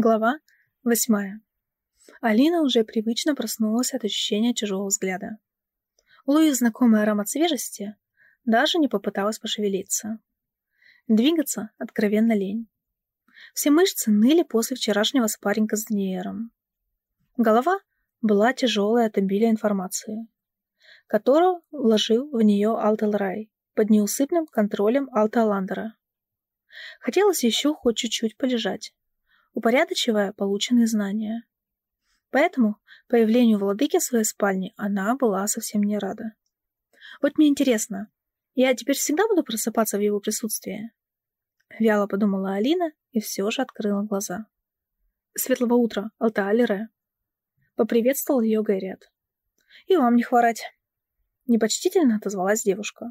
Глава восьмая. Алина уже привычно проснулась от ощущения чужого взгляда. Уловив знакомый аромат свежести, даже не попыталась пошевелиться. Двигаться откровенно лень. Все мышцы ныли после вчерашнего спарринга с Даниэром. Голова была тяжелая от обилия информации, которую вложил в нее Алтелрай под неусыпным контролем Алталандера. Хотелось еще хоть чуть-чуть полежать, упорядочивая полученные знания. Поэтому появлению владыки в своей спальне она была совсем не рада. Вот мне интересно, я теперь всегда буду просыпаться в его присутствии? Вяло подумала Алина и все же открыла глаза. Светлого утра, Алтаалере. Поприветствовал ее Гайрет. И вам не хворать. Непочтительно отозвалась девушка,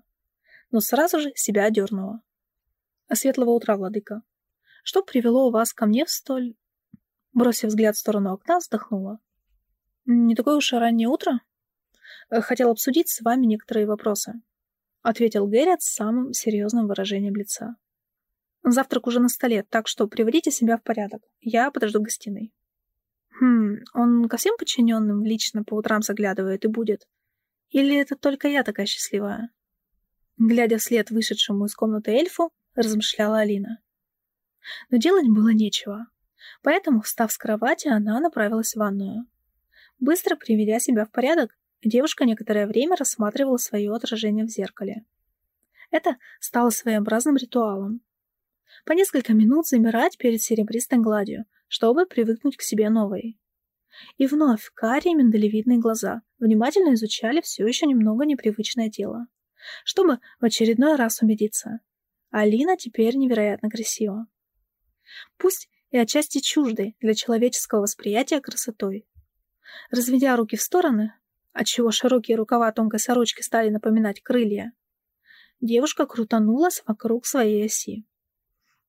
но сразу же себя одернула. Светлого утра, владыка. Что привело вас ко мне в столь...» Бросив взгляд в сторону окна, вздохнула. «Не такое уж и раннее утро. Э, хотел обсудить с вами некоторые вопросы», — ответил Гэррит с самым серьезным выражением лица. «Завтрак уже на столе, так что приводите себя в порядок. Я подожду в гостиной». «Хм, он ко всем подчиненным лично по утрам заглядывает и будет? Или это только я такая счастливая?» Глядя вслед вышедшему из комнаты эльфу, размышляла Алина. Но делать было нечего. Поэтому, встав с кровати, она направилась в ванную. Быстро приведя себя в порядок, девушка некоторое время рассматривала свое отражение в зеркале. Это стало своеобразным ритуалом. По несколько минут замирать перед серебристой гладью, чтобы привыкнуть к себе новой. И вновь карие миндалевидные глаза внимательно изучали все еще немного непривычное тело, чтобы в очередной раз убедиться. Алина теперь невероятно красива пусть и отчасти чуждой для человеческого восприятия красотой. Разведя руки в стороны, отчего широкие рукава тонкой сорочки стали напоминать крылья, девушка крутанулась вокруг своей оси.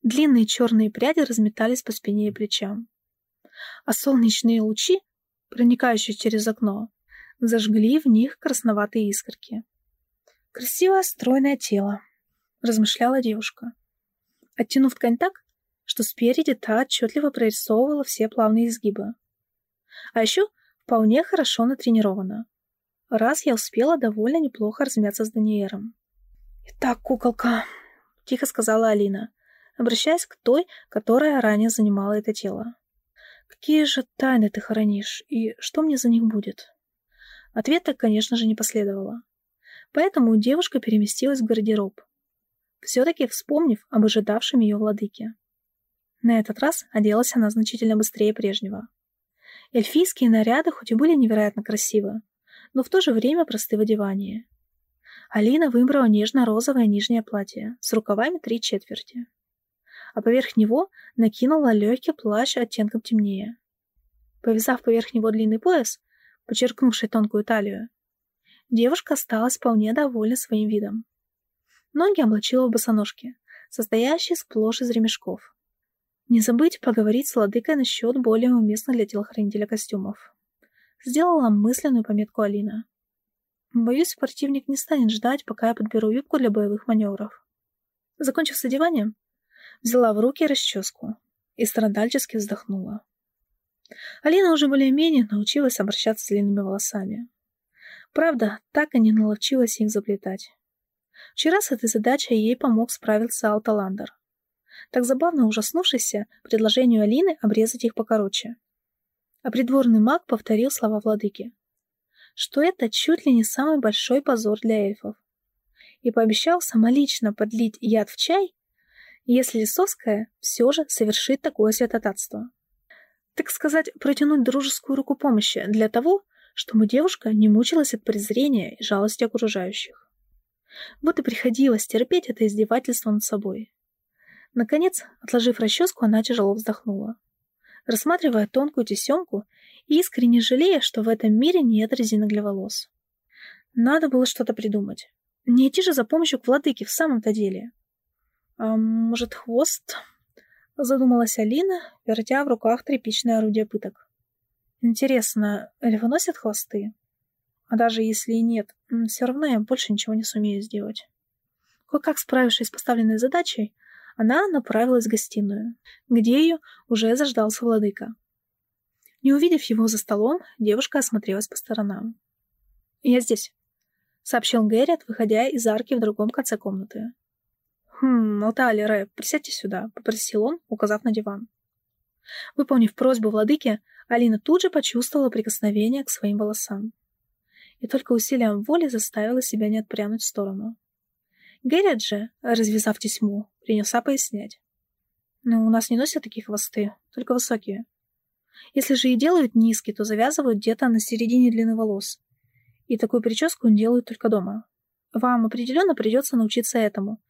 Длинные черные пряди разметались по спине и плечам. А солнечные лучи, проникающие через окно, зажгли в них красноватые искорки. «Красивое стройное тело», — размышляла девушка. Оттянув ткань так, что спереди та отчетливо прорисовывала все плавные изгибы. А еще вполне хорошо натренирована. Раз я успела довольно неплохо размяться с Даниэром. «Итак, куколка», — тихо сказала Алина, обращаясь к той, которая ранее занимала это тело. «Какие же тайны ты хранишь, и что мне за них будет?» Ответа, конечно же, не последовало. Поэтому девушка переместилась в гардероб, все-таки вспомнив об ожидавшем ее владыке. На этот раз оделась она значительно быстрее прежнего. Эльфийские наряды хоть и были невероятно красивы, но в то же время просты в одевании. Алина выбрала нежно-розовое нижнее платье с рукавами три четверти. А поверх него накинула легкий плащ оттенком темнее. Повязав поверх него длинный пояс, подчеркнувший тонкую талию, девушка осталась вполне довольна своим видом. Ноги облачила в босоножки, состоящие сплошь из ремешков. Не забыть поговорить с Ладыкой насчет более уместных для телохранителя костюмов. Сделала мысленную пометку Алина. Боюсь, противник не станет ждать, пока я подберу юбку для боевых маневров. Закончив с одеванием, взяла в руки расческу и страдальчески вздохнула. Алина уже более-менее научилась обращаться с длинными волосами. Правда, так и не наловчилась их заплетать. Вчера с этой задачей ей помог справиться Алталандер так забавно ужаснувшийся предложению Алины обрезать их покороче. А придворный маг повторил слова владыки, что это чуть ли не самый большой позор для эльфов, и пообещал самолично подлить яд в чай, если Лисовская все же совершит такое святотатство. Так сказать, протянуть дружескую руку помощи для того, чтобы девушка не мучилась от презрения и жалости окружающих. Вот и приходилось терпеть это издевательство над собой. Наконец, отложив расческу, она тяжело вздохнула, рассматривая тонкую тесемку и искренне жалея, что в этом мире нет резинок для волос. Надо было что-то придумать. Не идти же за помощью к владыке в самом-то деле. А может, хвост? Задумалась Алина, вертя в руках тряпичное орудие пыток. Интересно, эльфы носят хвосты? А даже если и нет, все равно я больше ничего не сумею сделать. Кое-как справившись с поставленной задачей, Она направилась в гостиную, где ее уже заждался владыка. Не увидев его за столом, девушка осмотрелась по сторонам. «Я здесь», — сообщил Гэррит, выходя из арки в другом конце комнаты. «Хм, Алтали, Рэ, присядьте сюда», — попросил он, указав на диван. Выполнив просьбу владыки, Алина тут же почувствовала прикосновение к своим волосам. И только усилием воли заставила себя не отпрянуть в сторону. Гэррит же, развязав тесьму, принялся пояснять. «Ну, у нас не носят такие хвосты, только высокие. Если же и делают низкие, то завязывают где-то на середине длины волос. И такую прическу делают только дома. Вам определенно придется научиться этому.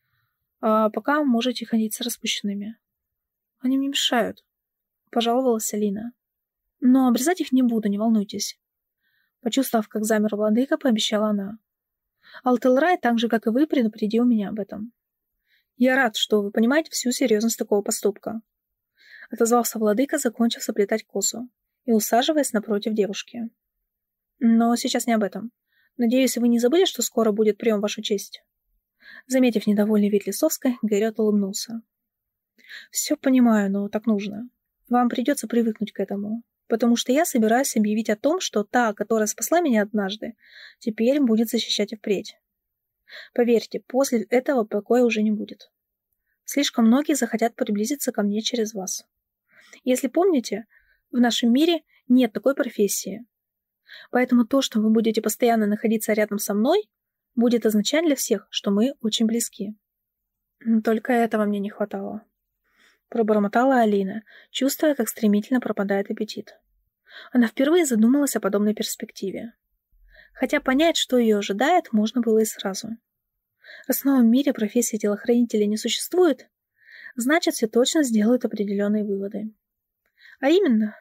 А пока можете ходить с распущенными. Они мне мешают, — пожаловалась Алина. Но обрезать их не буду, не волнуйтесь. Почувствовав, как замер владыка, пообещала она. Алтелрай, так же, как и вы, предупредил меня об этом. Я рад, что вы понимаете всю серьезность такого поступка. Отозвался владыка, закончив соплетать косу и усаживаясь напротив девушки. Но сейчас не об этом. Надеюсь, вы не забыли, что скоро будет прием в вашу честь? Заметив недовольный вид Лисовской, Гэрриот улыбнулся. «Все понимаю, но так нужно. Вам придется привыкнуть к этому потому что я собираюсь объявить о том, что та, которая спасла меня однажды, теперь будет защищать и впредь. Поверьте, после этого покоя уже не будет. Слишком многие захотят приблизиться ко мне через вас. Если помните, в нашем мире нет такой профессии. Поэтому то, что вы будете постоянно находиться рядом со мной, будет означать для всех, что мы очень близки. Только этого мне не хватало. Пробормотала Алина, чувствуя, как стремительно пропадает аппетит. Она впервые задумалась о подобной перспективе. Хотя понять, что ее ожидает, можно было и сразу. Раз в новом мире профессии телохранителя не существует, значит, все точно сделают определенные выводы. А именно,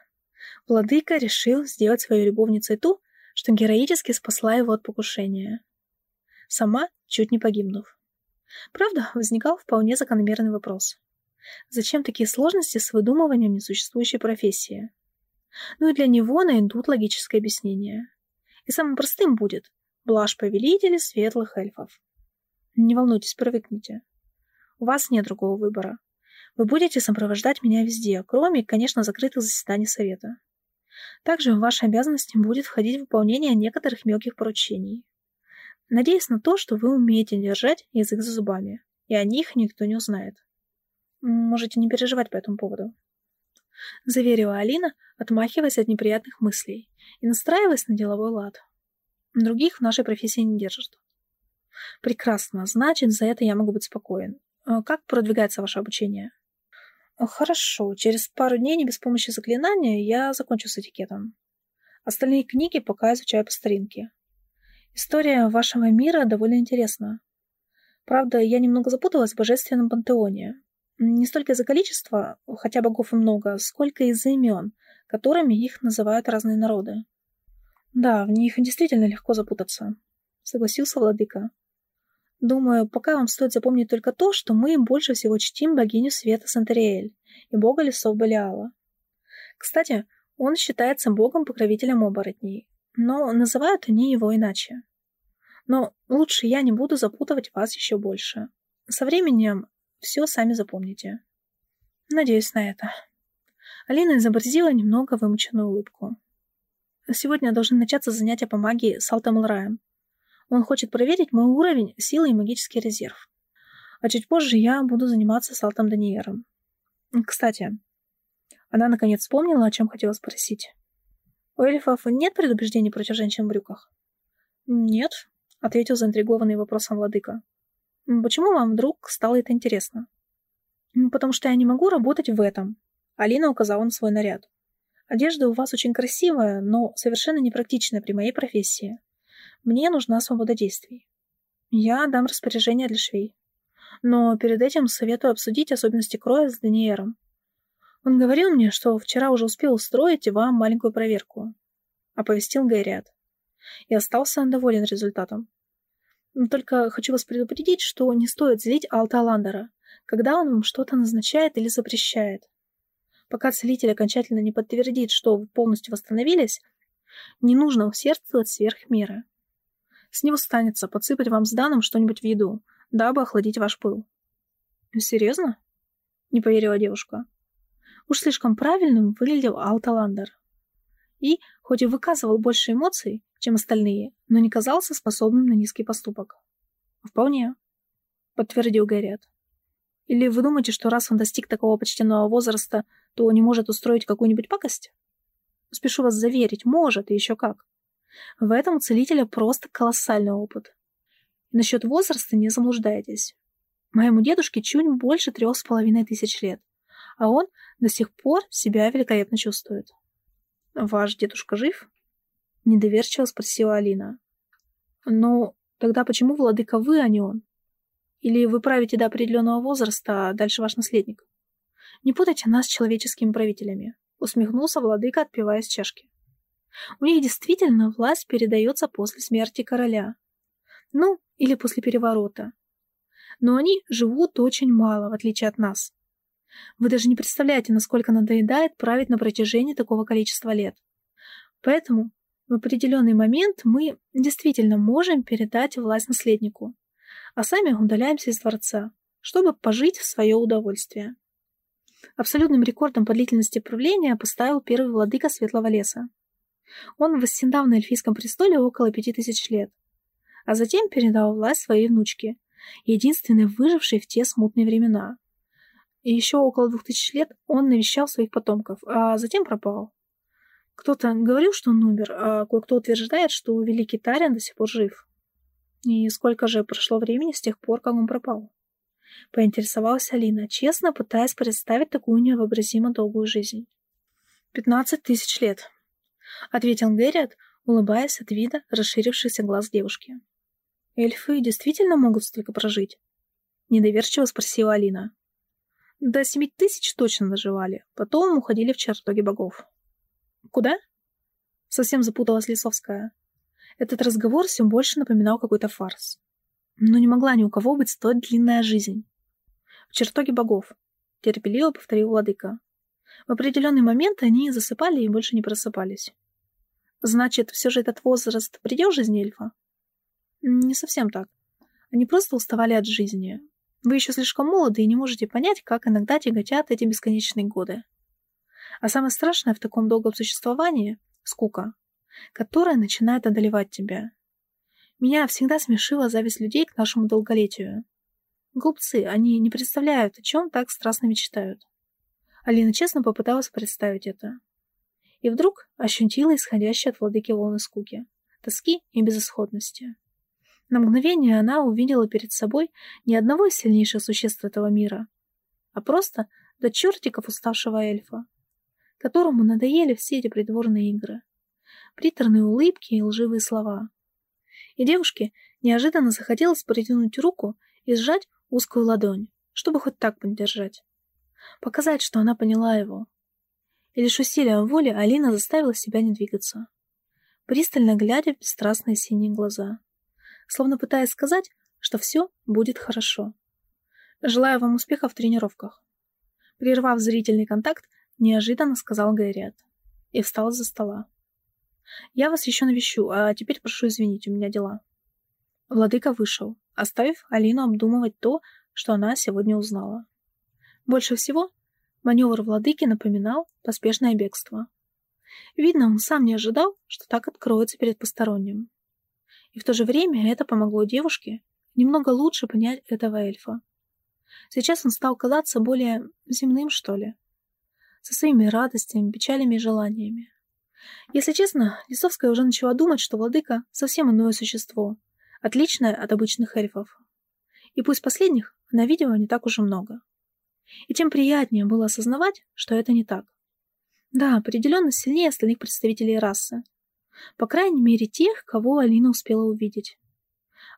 владыка решил сделать свою любовницей ту, что героически спасла его от покушения. Сама чуть не погибнув. Правда, возникал вполне закономерный вопрос. Зачем такие сложности с выдумыванием несуществующей профессии? Ну и для него найдут логическое объяснение. И самым простым будет блажь повелителей светлых эльфов. Не волнуйтесь, привыкните. У вас нет другого выбора. Вы будете сопровождать меня везде, кроме, конечно, закрытых заседаний совета. Также в ваши обязанности будет входить выполнение некоторых мелких поручений. Надеюсь на то, что вы умеете держать язык за зубами, и о них никто не узнает. Можете не переживать по этому поводу. Заверила Алина, отмахиваясь от неприятных мыслей и настраиваясь на деловой лад. Других в нашей профессии не держат. Прекрасно, значит, за это я могу быть спокоен. А как продвигается ваше обучение? Хорошо, через пару дней не без помощи заклинания я закончу с этикетом. Остальные книги пока изучаю по старинке. История вашего мира довольно интересна. Правда, я немного запуталась в божественном пантеоне. Не столько из-за количества, хотя богов и много, сколько из-за имен, которыми их называют разные народы. Да, в них действительно легко запутаться, согласился владыка. Думаю, пока вам стоит запомнить только то, что мы больше всего чтим богиню света Сантериэль и бога лесов Балиала. Кстати, он считается богом-покровителем оборотней, но называют они его иначе. Но лучше я не буду запутывать вас еще больше. Со временем все сами запомните. Надеюсь на это. Алина изобразила немного вымученную улыбку. Сегодня должны начаться занятия по магии с Алтом Лраем. Он хочет проверить мой уровень силы и магический резерв. А чуть позже я буду заниматься с Алтом Даниером. Кстати, она наконец вспомнила, о чем хотела спросить. У эльфов нет предубеждений против женщин в брюках? Нет, ответил заинтригованный вопросом владыка. Почему вам вдруг стало это интересно? Потому что я не могу работать в этом. Алина указала на свой наряд. Одежда у вас очень красивая, но совершенно непрактичная при моей профессии. Мне нужна свобода действий. Я дам распоряжение для швей. Но перед этим советую обсудить особенности кроя с Даниэром. Он говорил мне, что вчера уже успел устроить вам маленькую проверку. Оповестил Гэриат. И остался доволен результатом. Но только хочу вас предупредить, что не стоит злить Алта Ландера, когда он вам что-то назначает или запрещает. Пока целитель окончательно не подтвердит, что вы полностью восстановились, не нужно усердствовать сверх меры. С него станется подсыпать вам с данным что-нибудь в еду, дабы охладить ваш пыл. Серьезно? Не поверила девушка. Уж слишком правильным выглядел Алталандер. И, хоть и выказывал больше эмоций, чем остальные, но не казался способным на низкий поступок. «Вполне», — подтвердил Гарриет. «Или вы думаете, что раз он достиг такого почтенного возраста, то не может устроить какую-нибудь пакость?» «Спешу вас заверить, может, и еще как. В этом у целителя просто колоссальный опыт. Насчет возраста не заблуждайтесь. Моему дедушке чуть больше трех с половиной тысяч лет, а он до сих пор себя великолепно чувствует. «Ваш дедушка жив?» — недоверчиво спросила Алина. «Ну, тогда почему владыка вы, а не он? Или вы правите до определенного возраста, а дальше ваш наследник? Не путайте нас с человеческими правителями», — усмехнулся владыка, отпивая из чашки. «У них действительно власть передается после смерти короля. Ну, или после переворота. Но они живут очень мало, в отличие от нас. Вы даже не представляете, насколько надоедает править на протяжении такого количества лет. Поэтому в определенный момент мы действительно можем передать власть наследнику, а сами удаляемся из дворца, чтобы пожить в свое удовольствие. Абсолютным рекордом по длительности правления поставил первый владыка Светлого леса. Он восседал на эльфийском престоле около пяти тысяч лет, а затем передал власть своей внучке, единственной выжившей в те смутные времена, и еще около двух тысяч лет он навещал своих потомков, а затем пропал. Кто-то говорил, что он умер, а кое-кто утверждает, что великий Тариан до сих пор жив. И сколько же прошло времени с тех пор, как он пропал? Поинтересовалась Алина, честно пытаясь представить такую невообразимо долгую жизнь. «Пятнадцать тысяч лет», — ответил Гэрриот, улыбаясь от вида расширившихся глаз девушки. «Эльфы действительно могут столько прожить?» — недоверчиво спросила Алина. До семи тысяч точно доживали, потом уходили в чертоги богов. Куда? Совсем запуталась Лисовская. Этот разговор все больше напоминал какой-то фарс. Но не могла ни у кого быть столь длинная жизнь. В чертоге богов, терпеливо повторил владыка. В определенный момент они засыпали и больше не просыпались. Значит, все же этот возраст предел жизни эльфа? Не совсем так. Они просто уставали от жизни, вы еще слишком молоды и не можете понять, как иногда тяготят эти бесконечные годы. А самое страшное в таком долгом существовании — скука, которая начинает одолевать тебя. Меня всегда смешила зависть людей к нашему долголетию. Глупцы, они не представляют, о чем так страстно мечтают. Алина честно попыталась представить это. И вдруг ощутила исходящие от владыки волны скуки, тоски и безысходности. На мгновение она увидела перед собой не одного из сильнейших существ этого мира, а просто до чертиков уставшего эльфа, которому надоели все эти придворные игры, приторные улыбки и лживые слова. И девушке неожиданно захотелось протянуть руку и сжать узкую ладонь, чтобы хоть так поддержать. Показать, что она поняла его. И лишь усилием воли Алина заставила себя не двигаться, пристально глядя в бесстрастные синие глаза словно пытаясь сказать, что все будет хорошо. Желаю вам успеха в тренировках. Прервав зрительный контакт, неожиданно сказал Гайриат и встал за стола. Я вас еще навещу, а теперь прошу извинить, у меня дела. Владыка вышел, оставив Алину обдумывать то, что она сегодня узнала. Больше всего маневр владыки напоминал поспешное бегство. Видно, он сам не ожидал, что так откроется перед посторонним. И в то же время это помогло девушке немного лучше понять этого эльфа. Сейчас он стал казаться более земным, что ли. Со своими радостями, печалями и желаниями. Если честно, Лисовская уже начала думать, что владыка совсем иное существо, отличное от обычных эльфов. И пусть последних она видела не так уж и много. И тем приятнее было осознавать, что это не так. Да, определенно сильнее остальных представителей расы, по крайней мере, тех, кого Алина успела увидеть.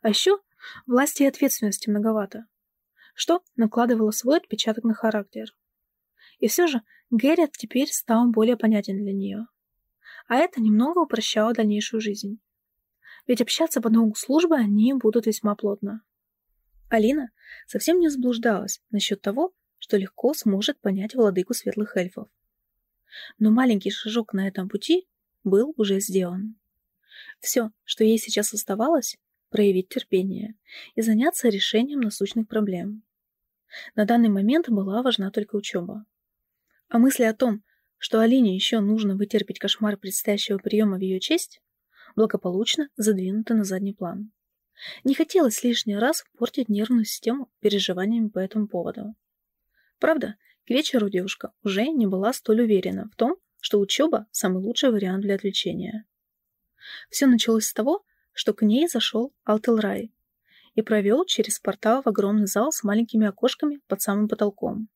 А еще власти и ответственности многовато, что накладывало свой отпечаток на характер. И все же Гэррит теперь стал более понятен для нее. А это немного упрощало дальнейшую жизнь. Ведь общаться по долгу службы они будут весьма плотно. Алина совсем не заблуждалась насчет того, что легко сможет понять владыку светлых эльфов. Но маленький шажок на этом пути был уже сделан. Все, что ей сейчас оставалось, проявить терпение и заняться решением насущных проблем. На данный момент была важна только учеба. А мысли о том, что Алине еще нужно вытерпеть кошмар предстоящего приема в ее честь, благополучно задвинуты на задний план. Не хотелось лишний раз портить нервную систему переживаниями по этому поводу. Правда, к вечеру девушка уже не была столь уверена в том, что учеба – самый лучший вариант для отвлечения. Все началось с того, что к ней зашел Алтелрай и провел через портал в огромный зал с маленькими окошками под самым потолком.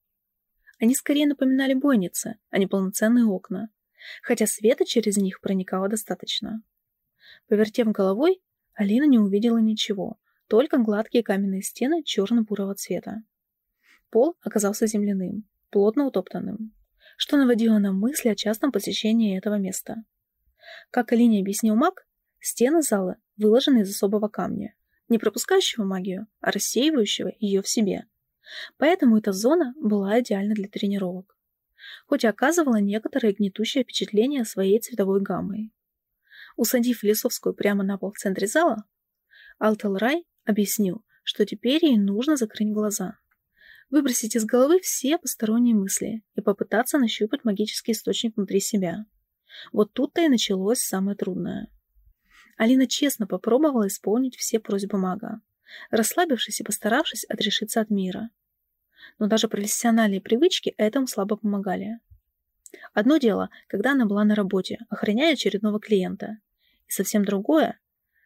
Они скорее напоминали бойницы, а не полноценные окна, хотя света через них проникало достаточно. Повертев головой, Алина не увидела ничего, только гладкие каменные стены черно-бурого цвета. Пол оказался земляным, плотно утоптанным, что наводило на мысли о частом посещении этого места. Как Алине объяснил маг, стены зала выложены из особого камня, не пропускающего магию, а рассеивающего ее в себе. Поэтому эта зона была идеальна для тренировок. Хоть и оказывала некоторое гнетущее впечатление своей цветовой гаммой. Усадив Лесовскую прямо на пол в центре зала, Алтелрай объяснил, что теперь ей нужно закрыть глаза, выбросить из головы все посторонние мысли и попытаться нащупать магический источник внутри себя. Вот тут-то и началось самое трудное. Алина честно попробовала исполнить все просьбы мага, расслабившись и постаравшись отрешиться от мира. Но даже профессиональные привычки этому слабо помогали. Одно дело, когда она была на работе, охраняя очередного клиента, и совсем другое,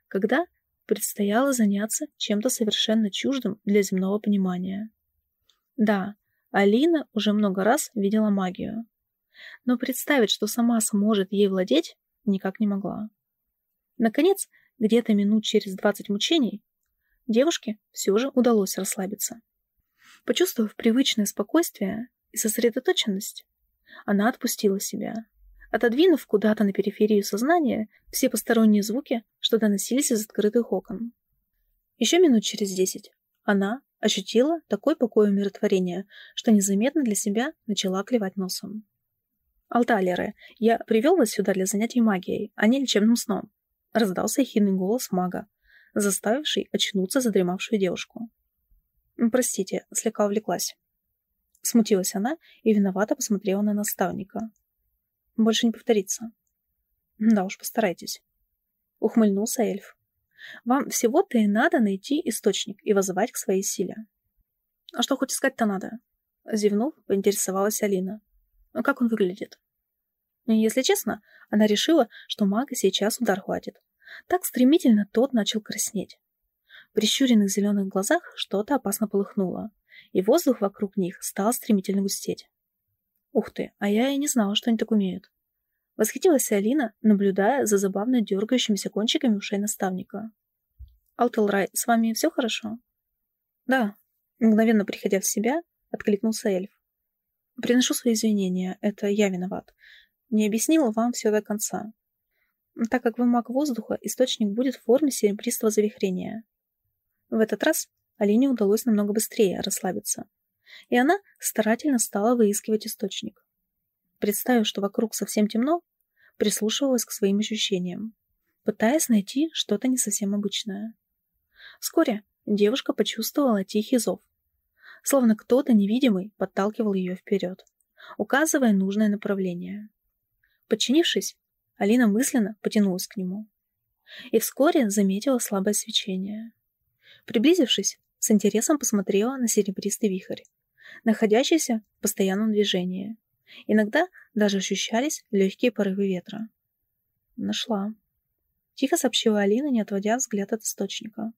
когда предстояло заняться чем-то совершенно чуждым для земного понимания. Да, Алина уже много раз видела магию, но представить, что сама сможет ей владеть, никак не могла. Наконец, где-то минут через двадцать мучений, девушке все же удалось расслабиться. Почувствовав привычное спокойствие и сосредоточенность, она отпустила себя, отодвинув куда-то на периферию сознания все посторонние звуки, что доносились из открытых окон. Еще минут через десять она ощутила такой покой умиротворения, что незаметно для себя начала клевать носом. «Алталеры, я привел вас сюда для занятий магией, а не лечебным сном», — раздался ехидный голос мага, заставивший очнуться задремавшую девушку. «Простите, слегка увлеклась». Смутилась она и виновато посмотрела на наставника. «Больше не повторится». «Да уж, постарайтесь», — ухмыльнулся эльф. «Вам всего-то и надо найти источник и вызывать к своей силе». «А что хоть искать-то надо?» Зевнув, поинтересовалась Алина. Но как он выглядит? Если честно, она решила, что мага сейчас удар хватит. Так стремительно тот начал краснеть. В прищуренных зеленых глазах что-то опасно полыхнуло, и воздух вокруг них стал стремительно густеть. Ух ты, а я и не знала, что они так умеют. Восхитилась Алина, наблюдая за забавно дергающимися кончиками ушей наставника. «Алтелрай, с вами все хорошо?» «Да», мгновенно приходя в себя, откликнулся эльф. Приношу свои извинения, это я виноват. Не объяснила вам все до конца. Так как вы маг воздуха, источник будет в форме серебристого завихрения. В этот раз Алине удалось намного быстрее расслабиться, и она старательно стала выискивать источник. Представив, что вокруг совсем темно, прислушивалась к своим ощущениям, пытаясь найти что-то не совсем обычное. Вскоре девушка почувствовала тихий зов, словно кто-то невидимый подталкивал ее вперед, указывая нужное направление. Подчинившись, Алина мысленно потянулась к нему. И вскоре заметила слабое свечение. Приблизившись, с интересом посмотрела на серебристый вихрь, находящийся в постоянном движении. Иногда даже ощущались легкие порывы ветра. Нашла. Тихо сообщила Алина, не отводя взгляд от источника.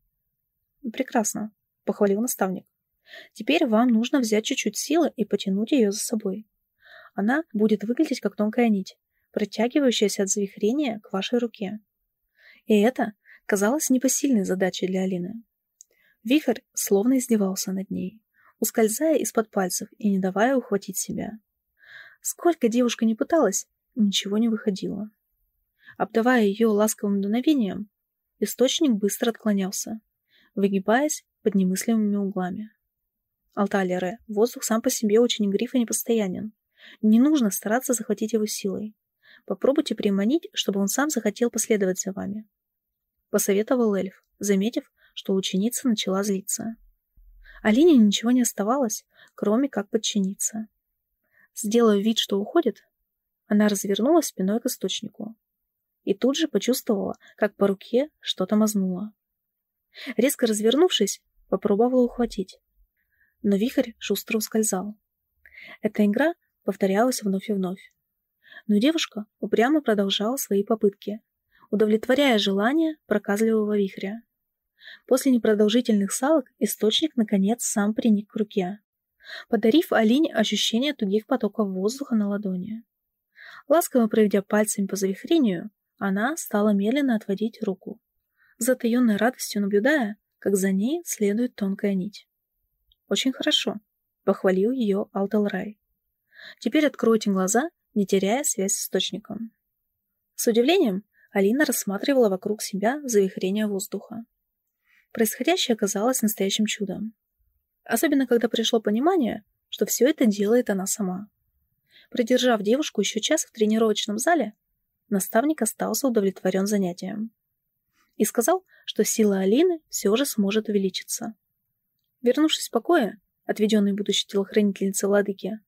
«Прекрасно», — похвалил наставник. Теперь вам нужно взять чуть-чуть силы и потянуть ее за собой. Она будет выглядеть как тонкая нить, протягивающаяся от завихрения к вашей руке. И это казалось непосильной задачей для Алины. Вихрь словно издевался над ней, ускользая из-под пальцев и не давая ухватить себя. Сколько девушка не пыталась, ничего не выходило. Обдавая ее ласковым дуновением, источник быстро отклонялся, выгибаясь под немыслимыми углами. Алталеры, воздух сам по себе очень игрив и непостоянен. Не нужно стараться захватить его силой. Попробуйте приманить, чтобы он сам захотел последовать за вами. Посоветовал эльф, заметив, что ученица начала злиться. Алине ничего не оставалось, кроме как подчиниться. Сделав вид, что уходит, она развернулась спиной к источнику и тут же почувствовала, как по руке что-то мазнуло. Резко развернувшись, попробовала ухватить. Но вихрь шустро ускользал. Эта игра повторялась вновь и вновь. Но девушка упрямо продолжала свои попытки, удовлетворяя желание проказливого вихря. После непродолжительных салок источник, наконец, сам приник к руке, подарив Алине ощущение тугих потоков воздуха на ладони. Ласково проведя пальцами по завихрению, она стала медленно отводить руку, затаенной радостью наблюдая, как за ней следует тонкая нить. «Очень хорошо», — похвалил ее Алталрай. «Теперь откройте глаза, не теряя связь с источником». С удивлением Алина рассматривала вокруг себя завихрение воздуха. Происходящее оказалось настоящим чудом. Особенно, когда пришло понимание, что все это делает она сама. Продержав девушку еще час в тренировочном зале, наставник остался удовлетворен занятием. И сказал, что сила Алины все же сможет увеличиться. Вернувшись в покое, отведенный будущей телохранительнице Ладыки,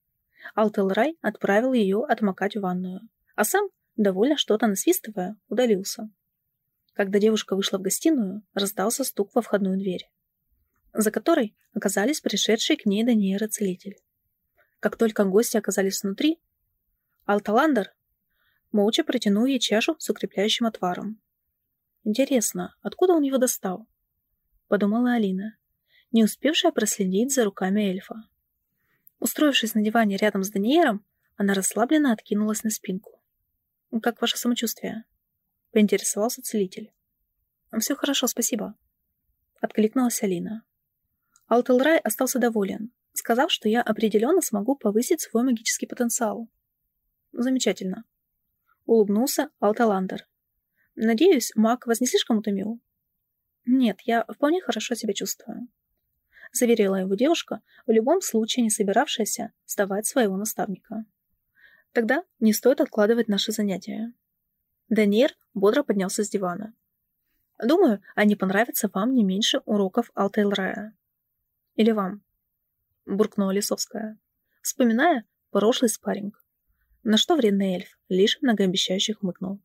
Алтелрай отправил ее отмокать в ванную, а сам, довольно что-то насвистывая, удалился. Когда девушка вышла в гостиную, раздался стук во входную дверь, за которой оказались пришедшие к ней Даниэра целитель. Как только гости оказались внутри, Алталандер молча протянул ей чашу с укрепляющим отваром. «Интересно, откуда он его достал?» — подумала Алина, не успевшая проследить за руками эльфа. Устроившись на диване рядом с Даниэром, она расслабленно откинулась на спинку. «Как ваше самочувствие?» — поинтересовался целитель. «Все хорошо, спасибо», — откликнулась Алина. Алтелрай остался доволен, сказав, что я определенно смогу повысить свой магический потенциал. «Замечательно», — улыбнулся Алталандер. «Надеюсь, маг вас не слишком утомил?» «Нет, я вполне хорошо себя чувствую», — заверила его девушка, в любом случае не собиравшаяся сдавать своего наставника. «Тогда не стоит откладывать наши занятия». Даниэр бодро поднялся с дивана. «Думаю, они понравятся вам не меньше уроков Алтейлрая». «Или вам?» — буркнула Лисовская, вспоминая прошлый спарринг на что вредный эльф лишь многообещающе хмыкнул.